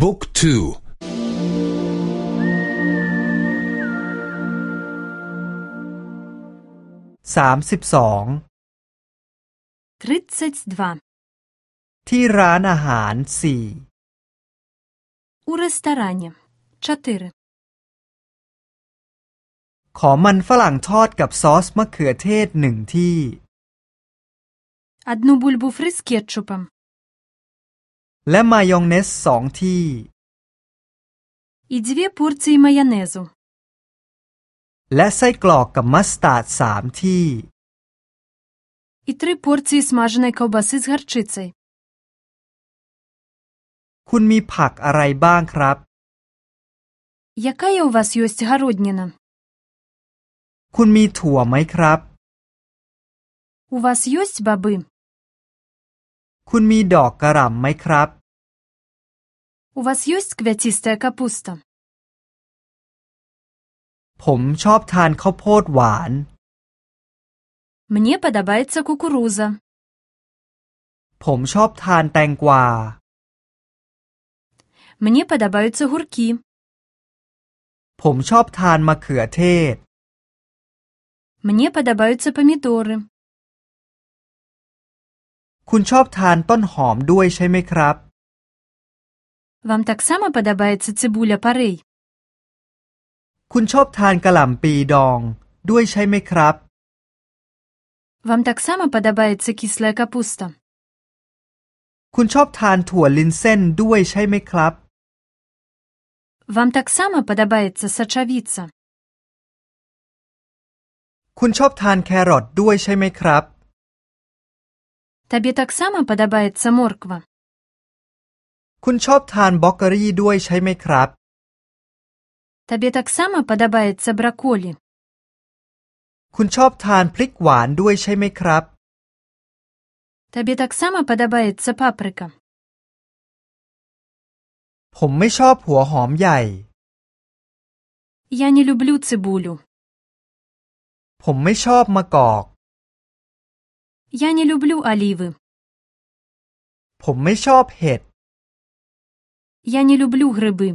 บุ๊กทูสามสิบสองที่ร้านอาหารสี่อุรสตารานิชติรขอมันฝรั่งทอดกับซอสมะเขือเทศหนึ่งที่อดนูบุลบูฟริสเกียตชุปม และมายองเนสสองที่ І дві порції майонезу. และไส้กรอกกับมัสตาร์ดสามที่ І три порції смаженої ковбаси з гарчицею. คุณมีผักอะไรบ้างครับ Яка є у вас ёсть гародніна? คุณมีถั่วไหมครับ У вас ёсть баби? คุณมีดอกกระหล่ำไหมครับ У вас ёсть квятістая капуста? ผมชอบทานข้าวโพดหวาน Мне падабаецца кукуруза. ผมชอบทานแตงกวา Мне падабаюцца гуркі. ผมชอบทานมะเขือเทศ Мне падабаюцца памідоры. คุณชอบทานต้นหอมด้วยใช่ไหมครับ Вам таксама падабаецца цыбуля парэй? คุณชอบทานกระหล่ำปีดองด้วยใช่ไหมครับ Вам таксама падабаецца кіслая капуста? คุณชอบทานถั่วลินเส้นด้วยใช่ไหมครับ Вам таксама падабаецца сачавіца? คุณชอบทานแครอทด้วยใช่ไหมครับ Табе таксама падабаецца морква? คุณชอบทานบล็อกเกอรี่ด้วยใช่ไหมครับ Табе таксама падабаецца браколі? คุณชอบทานพริกหวานด้วยใช่ไหมครับ Табе таксама падабаецца папрыка? ผมไม่ชอบหัวหอมใหญ่ Я не люблю цыбулю. ผมไม่ชอบมะกอก Я не люблю алівы. ผมไม่ชอบเห็ด Я не люблю грыбы.